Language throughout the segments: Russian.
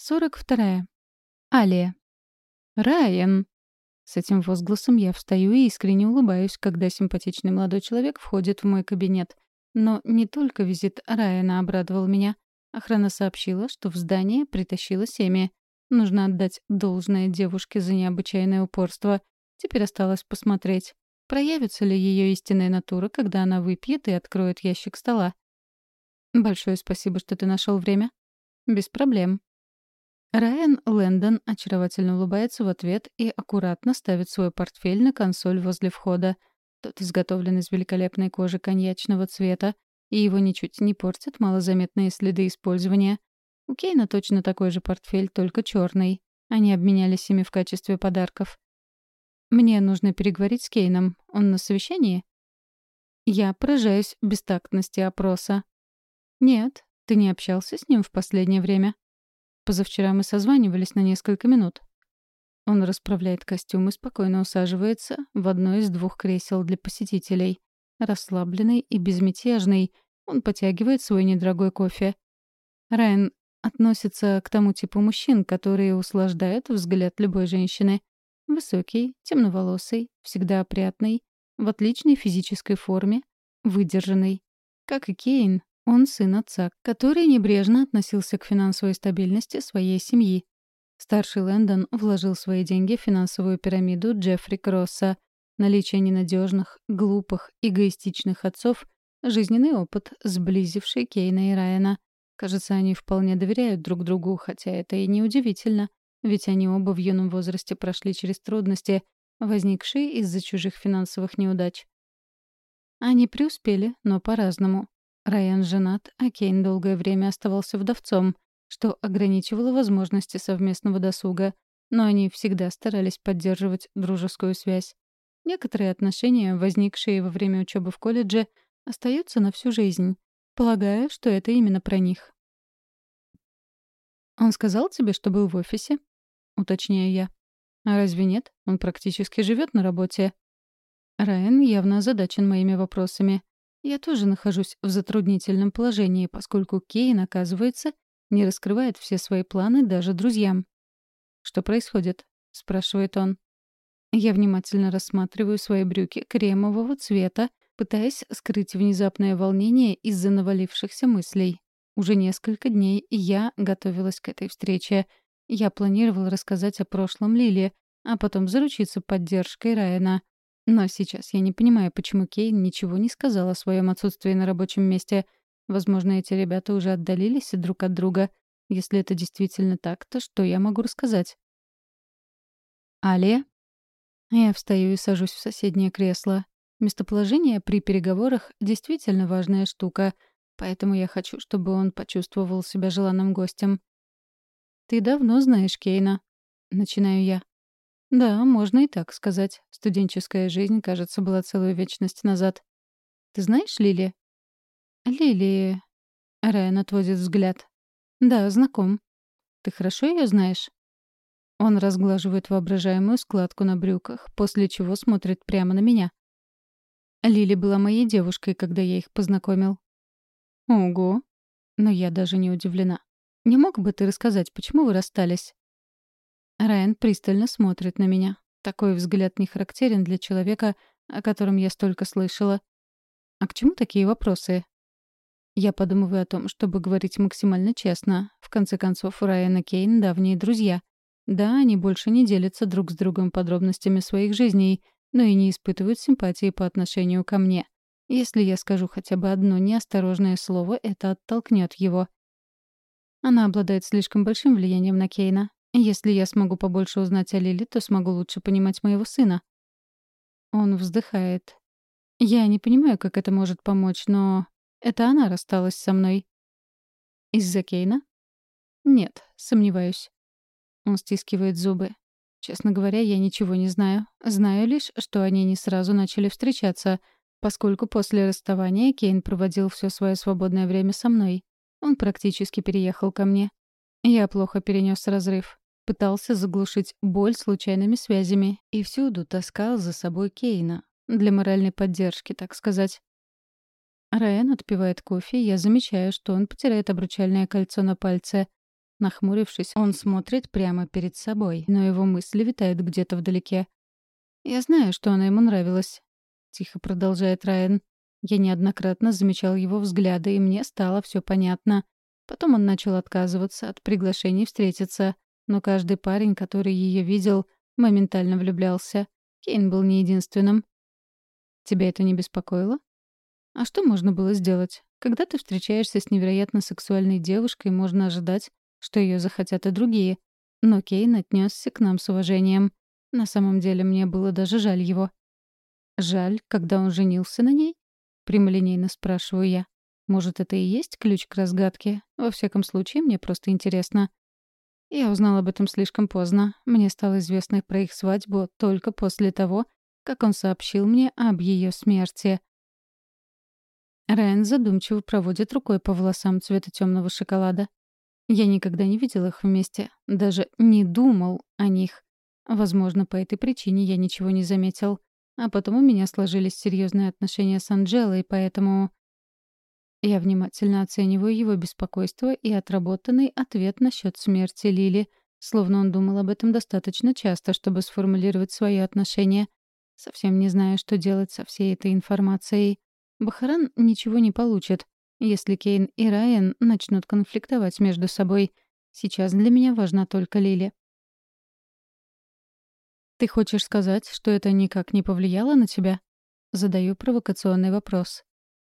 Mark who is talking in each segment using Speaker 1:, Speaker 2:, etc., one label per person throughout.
Speaker 1: Сорок вторая. Алия. «Райан!» С этим возгласом я встаю и искренне улыбаюсь, когда симпатичный молодой человек входит в мой кабинет. Но не только визит Райана обрадовал меня. Охрана сообщила, что в здание притащила семя. Нужно отдать должное девушке за необычайное упорство. Теперь осталось посмотреть, проявится ли ее истинная натура, когда она выпьет и откроет ящик стола. «Большое спасибо, что ты нашел время». «Без проблем». Райан Лэндон очаровательно улыбается в ответ и аккуратно ставит свой портфель на консоль возле входа. Тот изготовлен из великолепной кожи коньячного цвета, и его ничуть не портят малозаметные следы использования. У Кейна точно такой же портфель, только черный. Они обменялись ими в качестве подарков. «Мне нужно переговорить с Кейном. Он на совещании?» Я поражаюсь бестактности опроса. «Нет, ты не общался с ним в последнее время?» Позавчера мы созванивались на несколько минут. Он расправляет костюм и спокойно усаживается в одно из двух кресел для посетителей. Расслабленный и безмятежный, он потягивает свой недорогой кофе. Райан относится к тому типу мужчин, которые услаждают взгляд любой женщины. Высокий, темноволосый, всегда опрятный, в отличной физической форме, выдержанный. Как и Кейн, он сын отца, который небрежно относился к финансовой стабильности своей семьи. Старший Лэндон вложил свои деньги в финансовую пирамиду Джеффри Кросса. Наличие ненадежных, глупых, эгоистичных отцов — жизненный опыт, сблизивший Кейна и Райана. Кажется, они вполне доверяют друг другу, хотя это и не удивительно, ведь они оба в юном возрасте прошли через трудности, возникшие из-за чужих финансовых неудач. Они преуспели, но по-разному. Райан женат, а Кейн долгое время оставался вдовцом, что ограничивало возможности совместного досуга, но они всегда старались поддерживать дружескую связь. Некоторые отношения, возникшие во время учебы в колледже, остаются на всю жизнь. Полагаю, что это именно про них. «Он сказал тебе, что был в офисе?» — уточняю я. «А разве нет? Он практически живет на работе». Райан явно озадачен моими вопросами. Я тоже нахожусь в затруднительном положении, поскольку Кейн, оказывается, не раскрывает все свои планы даже друзьям. «Что происходит?» — спрашивает он. Я внимательно рассматриваю свои брюки кремового цвета, пытаясь скрыть внезапное волнение из-за навалившихся мыслей. Уже несколько дней я готовилась к этой встрече. Я планировала рассказать о прошлом Лиле, а потом заручиться поддержкой Райана. Но сейчас я не понимаю, почему Кейн ничего не сказал о своем отсутствии на рабочем месте. Возможно, эти ребята уже отдалились друг от друга. Если это действительно так, то что я могу рассказать? Алия? Я встаю и сажусь в соседнее кресло. Местоположение при переговорах действительно важная штука, поэтому я хочу, чтобы он почувствовал себя желанным гостем. «Ты давно знаешь Кейна?» — начинаю я. Да, можно и так сказать. Студенческая жизнь, кажется, была целую вечность назад. Ты знаешь Лили? Лили... Райан отводит взгляд. Да, знаком. Ты хорошо ее знаешь? Он разглаживает воображаемую складку на брюках, после чего смотрит прямо на меня. Лили была моей девушкой, когда я их познакомил. Ого. Но я даже не удивлена. Не мог бы ты рассказать, почему вы расстались? Райан пристально смотрит на меня. Такой взгляд не характерен для человека, о котором я столько слышала. А к чему такие вопросы? Я подумываю о том, чтобы говорить максимально честно. В конце концов, Райан и Кейн — давние друзья. Да, они больше не делятся друг с другом подробностями своих жизней, но и не испытывают симпатии по отношению ко мне. Если я скажу хотя бы одно неосторожное слово, это оттолкнет его. Она обладает слишком большим влиянием на Кейна. Если я смогу побольше узнать о Лили, то смогу лучше понимать моего сына. Он вздыхает. Я не понимаю, как это может помочь, но это она рассталась со мной. Из-за Кейна? Нет, сомневаюсь. Он стискивает зубы. Честно говоря, я ничего не знаю. Знаю лишь, что они не сразу начали встречаться, поскольку после расставания Кейн проводил все свое свободное время со мной. Он практически переехал ко мне. Я плохо перенес разрыв пытался заглушить боль случайными связями и всюду таскал за собой Кейна. Для моральной поддержки, так сказать. Райан отпивает кофе, я замечаю, что он потирает обручальное кольцо на пальце. Нахмурившись, он смотрит прямо перед собой, но его мысли витают где-то вдалеке. «Я знаю, что она ему нравилась», — тихо продолжает Райан. Я неоднократно замечал его взгляды, и мне стало все понятно. Потом он начал отказываться от приглашений встретиться, но каждый парень, который ее видел, моментально влюблялся. Кейн был не единственным. «Тебя это не беспокоило?» «А что можно было сделать? Когда ты встречаешься с невероятно сексуальной девушкой, можно ожидать, что ее захотят и другие. Но Кейн отнесся к нам с уважением. На самом деле мне было даже жаль его. «Жаль, когда он женился на ней?» — прямолинейно спрашиваю я. «Может, это и есть ключ к разгадке? Во всяком случае, мне просто интересно». Я узнал об этом слишком поздно. Мне стало известно про их свадьбу только после того, как он сообщил мне об ее смерти. Райан задумчиво проводит рукой по волосам цвета темного шоколада. Я никогда не видел их вместе, даже не думал о них. Возможно, по этой причине я ничего не заметил. А потом у меня сложились серьезные отношения с Анджелой, поэтому... Я внимательно оцениваю его беспокойство и отработанный ответ насчет смерти Лили, словно он думал об этом достаточно часто, чтобы сформулировать свое отношение. Совсем не знаю, что делать со всей этой информацией. Бахаран ничего не получит, если Кейн и Райан начнут конфликтовать между собой. Сейчас для меня важна только Лили. «Ты хочешь сказать, что это никак не повлияло на тебя?» Задаю провокационный вопрос.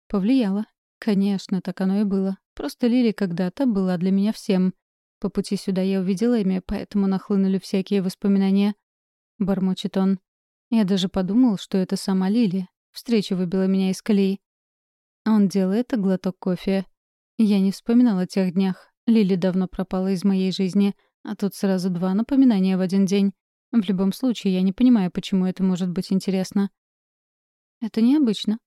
Speaker 1: «Повлияло. Конечно, так оно и было. Просто Лили когда-то была для меня всем. По пути сюда я увидела имя, поэтому нахлынули всякие воспоминания». Бормочет он. Я даже подумал, что это сама Лили. Встреча выбила меня из колеи. Он делает глоток кофе. Я не вспоминала о тех днях. Лили давно пропала из моей жизни, а тут сразу два напоминания в один день. В любом случае, я не понимаю, почему это может быть интересно. Это необычно.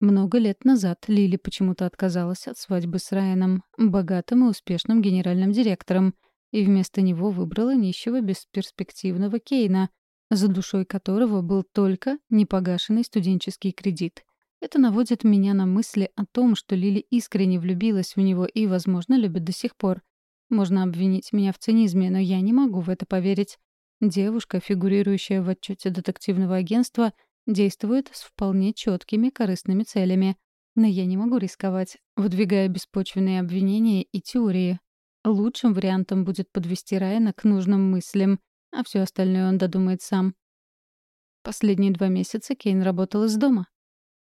Speaker 1: Много лет назад Лили почему-то отказалась от свадьбы с Райаном, богатым и успешным генеральным директором, и вместо него выбрала нищего бесперспективного Кейна, за душой которого был только непогашенный студенческий кредит. Это наводит меня на мысли о том, что Лили искренне влюбилась в него и, возможно, любит до сих пор. Можно обвинить меня в цинизме, но я не могу в это поверить. Девушка, фигурирующая в отчете детективного агентства, действует с вполне четкими корыстными целями. Но я не могу рисковать, выдвигая беспочвенные обвинения и теории. Лучшим вариантом будет подвести Райана к нужным мыслям, а все остальное он додумает сам. Последние два месяца Кейн работал из дома.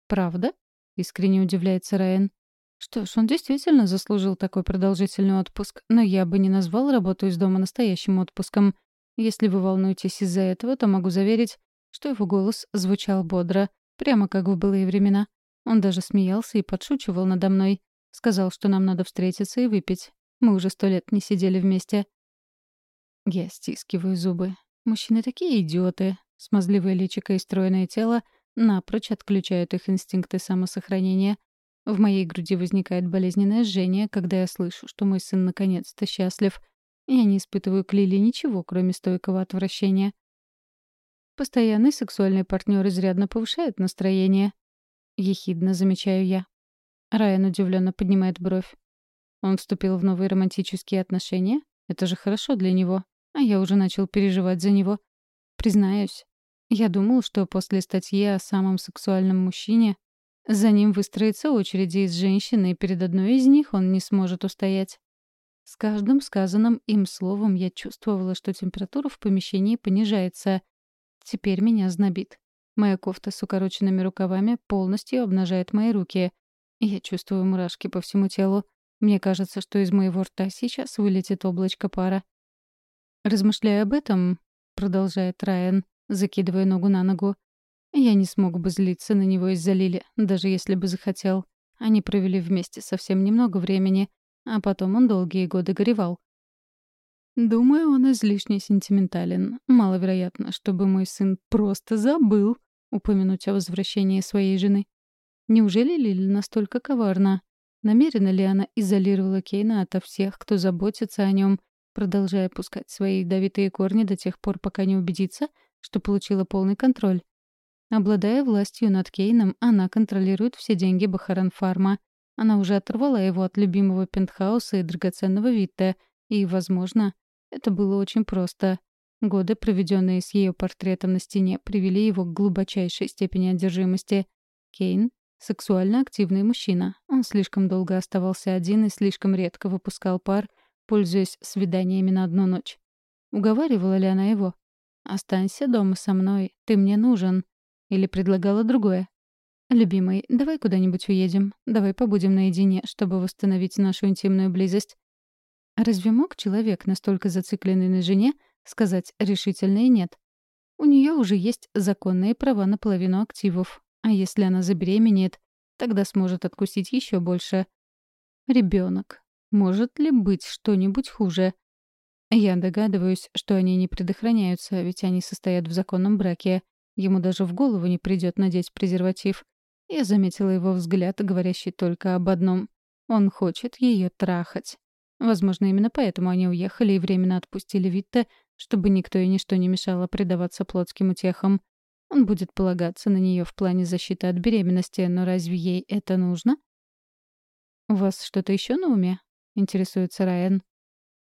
Speaker 1: «Правда?» — искренне удивляется Райан. Что ж, он действительно заслужил такой продолжительный отпуск, но я бы не назвал работу из дома настоящим отпуском. Если вы волнуетесь из-за этого, то могу заверить, что его голос звучал бодро, прямо как в былые времена. Он даже смеялся и подшучивал надо мной. Сказал, что нам надо встретиться и выпить. Мы уже сто лет не сидели вместе. Я стискиваю зубы. Мужчины такие идиоты. Смазливое личико и стройное тело напрочь отключают их инстинкты самосохранения. В моей груди возникает болезненное жжение, когда я слышу, что мой сын наконец-то счастлив. Я не испытываю к Лили ничего, кроме стойкого отвращения. Постоянный сексуальный партнер изрядно повышает настроение. Ехидно замечаю я. Райан удивленно поднимает бровь. Он вступил в новые романтические отношения? Это же хорошо для него. А я уже начал переживать за него. Признаюсь, я думал, что после статьи о самом сексуальном мужчине за ним выстроится очередь из женщин, и перед одной из них он не сможет устоять. С каждым сказанным им словом я чувствовала, что температура в помещении понижается. Теперь меня знобит. Моя кофта с укороченными рукавами полностью обнажает мои руки. Я чувствую мурашки по всему телу. Мне кажется, что из моего рта сейчас вылетит облачко пара. Размышляя об этом, продолжает Райан, закидывая ногу на ногу, я не смог бы злиться на него из-за Лили, даже если бы захотел. Они провели вместе совсем немного времени, а потом он долгие годы горевал. Думаю, он излишне сентиментален. Маловероятно, чтобы мой сын просто забыл упомянуть о возвращении своей жены. Неужели Лили настолько коварна? Намеренно ли она изолировала Кейна ото всех, кто заботится о нем, продолжая пускать свои ядовитые корни до тех пор, пока не убедится, что получила полный контроль? Обладая властью над Кейном, она контролирует все деньги Бахаран Фарма. Она уже оторвала его от любимого пентхауса и драгоценного Витте И, возможно, это было очень просто. Годы, проведенные с ее портретом на стене, привели его к глубочайшей степени одержимости. Кейн — сексуально активный мужчина. Он слишком долго оставался один и слишком редко выпускал пар, пользуясь свиданиями на одну ночь. Уговаривала ли она его? «Останься дома со мной, ты мне нужен». Или предлагала другое? «Любимый, давай куда-нибудь уедем. Давай побудем наедине, чтобы восстановить нашу интимную близость». Разве мог человек, настолько зацикленный на жене, сказать решительное «нет»? У нее уже есть законные права на половину активов. А если она забеременеет, тогда сможет откусить еще больше. Ребенок. Может ли быть что-нибудь хуже? Я догадываюсь, что они не предохраняются, ведь они состоят в законном браке. Ему даже в голову не придет надеть презерватив. Я заметила его взгляд, говорящий только об одном. Он хочет ее трахать. Возможно, именно поэтому они уехали и временно отпустили Витте, чтобы никто и ничто не мешало предаваться плотским утехам. Он будет полагаться на нее в плане защиты от беременности, но разве ей это нужно? «У вас что-то еще на уме?» — интересуется Райан.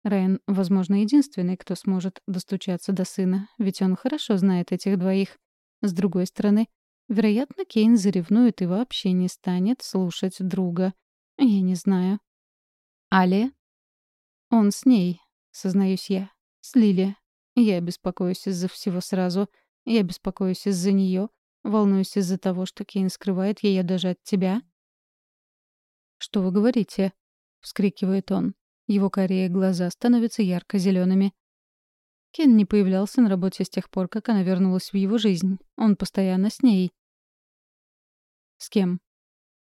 Speaker 1: Райан, возможно, единственный, кто сможет достучаться до сына, ведь он хорошо знает этих двоих. С другой стороны, вероятно, Кейн заревнует и вообще не станет слушать друга. Я не знаю. Али? Он с ней, сознаюсь я. С Лили. Я беспокоюсь из-за всего сразу. Я беспокоюсь из-за нее. Волнуюсь из-за того, что Кейн скрывает ее даже от тебя. «Что вы говорите?» — вскрикивает он. Его карие глаза становятся ярко-зелеными. Кен не появлялся на работе с тех пор, как она вернулась в его жизнь. Он постоянно с ней. «С кем?»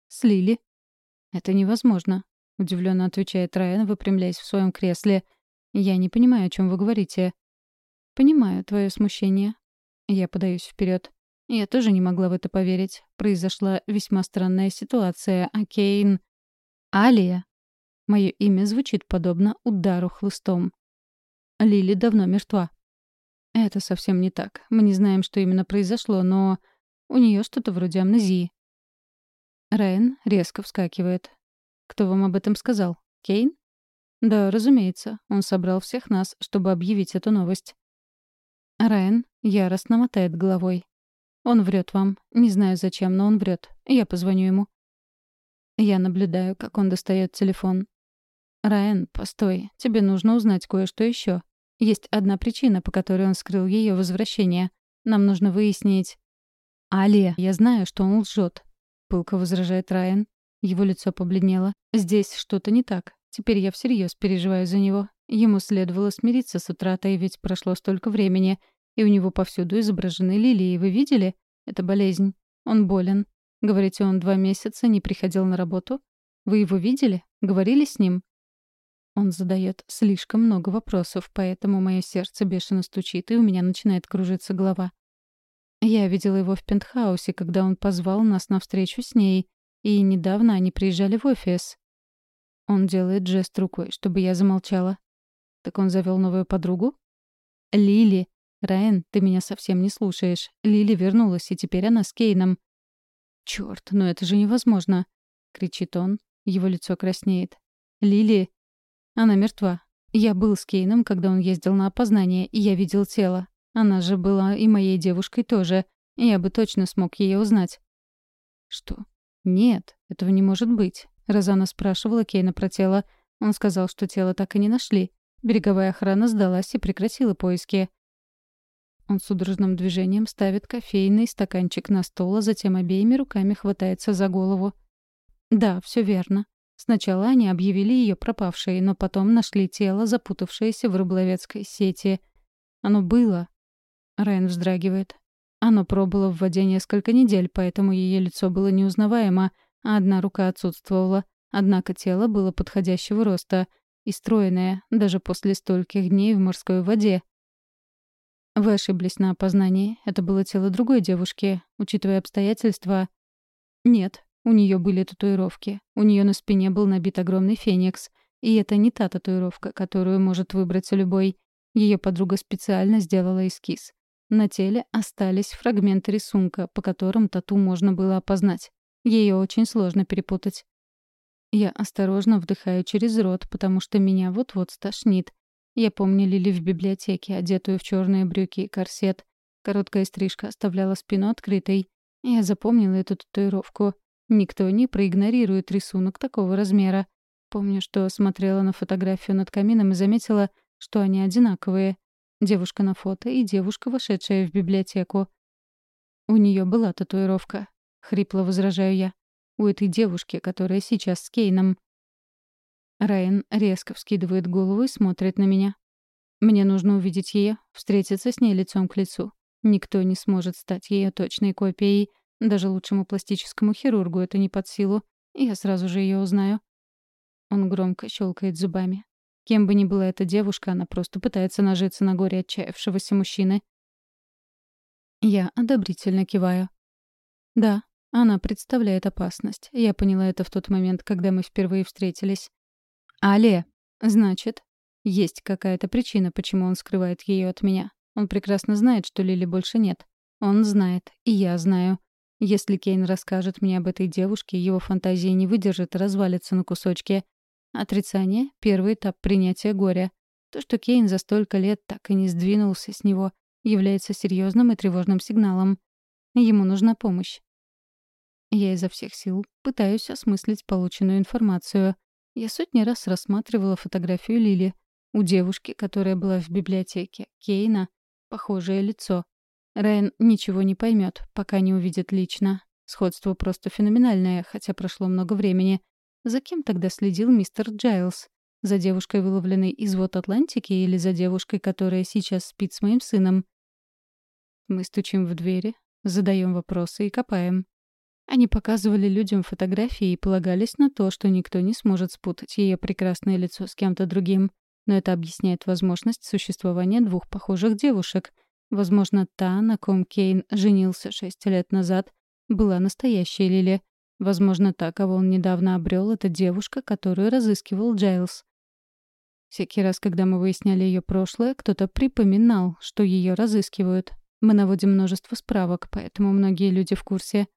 Speaker 1: «С Лили». «Это невозможно», — удивленно отвечает Райан, выпрямляясь в своем кресле. «Я не понимаю, о чем вы говорите». «Понимаю твое смущение». Я подаюсь вперед. Я тоже не могла в это поверить. Произошла весьма странная ситуация, а Кейн... Алия Мое имя звучит подобно удару хлыстом. Лили давно мертва. Это совсем не так. Мы не знаем, что именно произошло, но у нее что-то вроде амнезии. Райан резко вскакивает. «Кто вам об этом сказал? Кейн?» «Да, разумеется. Он собрал всех нас, чтобы объявить эту новость». Райан яростно мотает головой. «Он врет вам. Не знаю зачем, но он врет. Я позвоню ему». Я наблюдаю, как он достает телефон. «Райан, постой, тебе нужно узнать кое-что еще. Есть одна причина, по которой он скрыл ее возвращение. Нам нужно выяснить...» «Алия, я знаю, что он лжет», — пылко возражает Райан. Его лицо побледнело. «Здесь что-то не так. Теперь я всерьез переживаю за него. Ему следовало смириться с утратой, ведь прошло столько времени, и у него повсюду изображены лилии. Вы видели? Это болезнь. Он болен. Говорите, он два месяца не приходил на работу? Вы его видели? Говорили с ним? Он задает слишком много вопросов, поэтому мое сердце бешено стучит, и у меня начинает кружиться голова. Я видела его в пентхаусе, когда он позвал нас на встречу с ней, и недавно они приезжали в офис. Он делает жест рукой, чтобы я замолчала. Так он завел новую подругу? Лили. Райан, ты меня совсем не слушаешь. Лили вернулась, и теперь она с Кейном. Черт, но это же невозможно, кричит он. Его лицо краснеет. Лили, она мертва. Я был с Кейном, когда он ездил на опознание, и я видел тело. Она же была и моей девушкой тоже. Я бы точно смог ее узнать. Что? Нет, этого не может быть. Розана спрашивала Кейна про тело. Он сказал, что тело так и не нашли. Береговая охрана сдалась и прекратила поиски. Он судорожным движением ставит кофейный стаканчик на стол, а затем обеими руками хватается за голову. Да, все верно. Сначала они объявили ее пропавшей, но потом нашли тело, запутавшееся в рыболовецкой сети. Оно было. Райан вздрагивает. Оно пробыло в воде несколько недель, поэтому ее лицо было неузнаваемо, а одна рука отсутствовала. Однако тело было подходящего роста и стройное, даже после стольких дней в морской воде. Вы ошиблись на опознании. Это было тело другой девушки, учитывая обстоятельства. Нет, у нее были татуировки. У нее на спине был набит огромный феникс. И это не та татуировка, которую может выбрать любой. Ее подруга специально сделала эскиз. На теле остались фрагменты рисунка, по которым тату можно было опознать. Ее очень сложно перепутать. Я осторожно вдыхаю через рот, потому что меня вот-вот стошнит. Я помню Лили в библиотеке, одетую в черные брюки и корсет. Короткая стрижка оставляла спину открытой. Я запомнила эту татуировку. Никто не проигнорирует рисунок такого размера. Помню, что смотрела на фотографию над камином и заметила, что они одинаковые. Девушка на фото и девушка, вошедшая в библиотеку. У нее была татуировка. Хрипло возражаю я. У этой девушки, которая сейчас с Кейном. Райан резко вскидывает голову и смотрит на меня. Мне нужно увидеть ее, встретиться с ней лицом к лицу. Никто не сможет стать ее точной копией. Даже лучшему пластическому хирургу это не под силу. Я сразу же ее узнаю. Он громко щелкает зубами. Кем бы ни была эта девушка, она просто пытается нажиться на горе отчаявшегося мужчины. Я одобрительно киваю. Да, она представляет опасность. Я поняла это в тот момент, когда мы впервые встретились. Але, значит, есть какая-то причина, почему он скрывает ее от меня. Он прекрасно знает, что Лили больше нет. Он знает, и я знаю. Если Кейн расскажет мне об этой девушке, его фантазия не выдержит и развалится на кусочки. Отрицание — первый этап принятия горя. То, что Кейн за столько лет так и не сдвинулся с него, является серьезным и тревожным сигналом. Ему нужна помощь. Я изо всех сил пытаюсь осмыслить полученную информацию. Я сотни раз рассматривала фотографию Лили. У девушки, которая была в библиотеке, Кейна, похожее лицо. Райан ничего не поймет, пока не увидит лично. Сходство просто феноменальное, хотя прошло много времени. За кем тогда следил мистер Джайлз? За девушкой, выловленной из вод Атлантики, или за девушкой, которая сейчас спит с моим сыном? Мы стучим в двери, задаем вопросы и копаем. Они показывали людям фотографии и полагались на то, что никто не сможет спутать ее прекрасное лицо с кем-то другим. Но это объясняет возможность существования двух похожих девушек. Возможно, та, на ком Кейн женился шесть лет назад, была настоящей Лили, Возможно, та, кого он недавно обрел, это девушка, которую разыскивал Джайлз. Всякий раз, когда мы выясняли ее прошлое, кто-то припоминал, что ее разыскивают. Мы наводим множество справок, поэтому многие люди в курсе.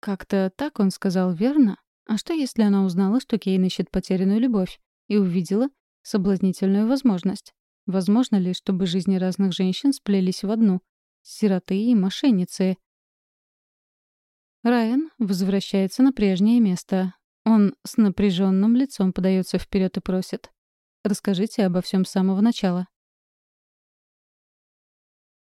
Speaker 1: Как-то так он сказал, верно? А что, если она узнала, что Кейн ищет потерянную любовь, и увидела соблазнительную возможность? Возможно ли, чтобы жизни разных женщин сплелись в одну? Сироты и мошенницы. Райан возвращается на прежнее место. Он с напряженным лицом подается вперед и просит. «Расскажите обо всем с самого начала».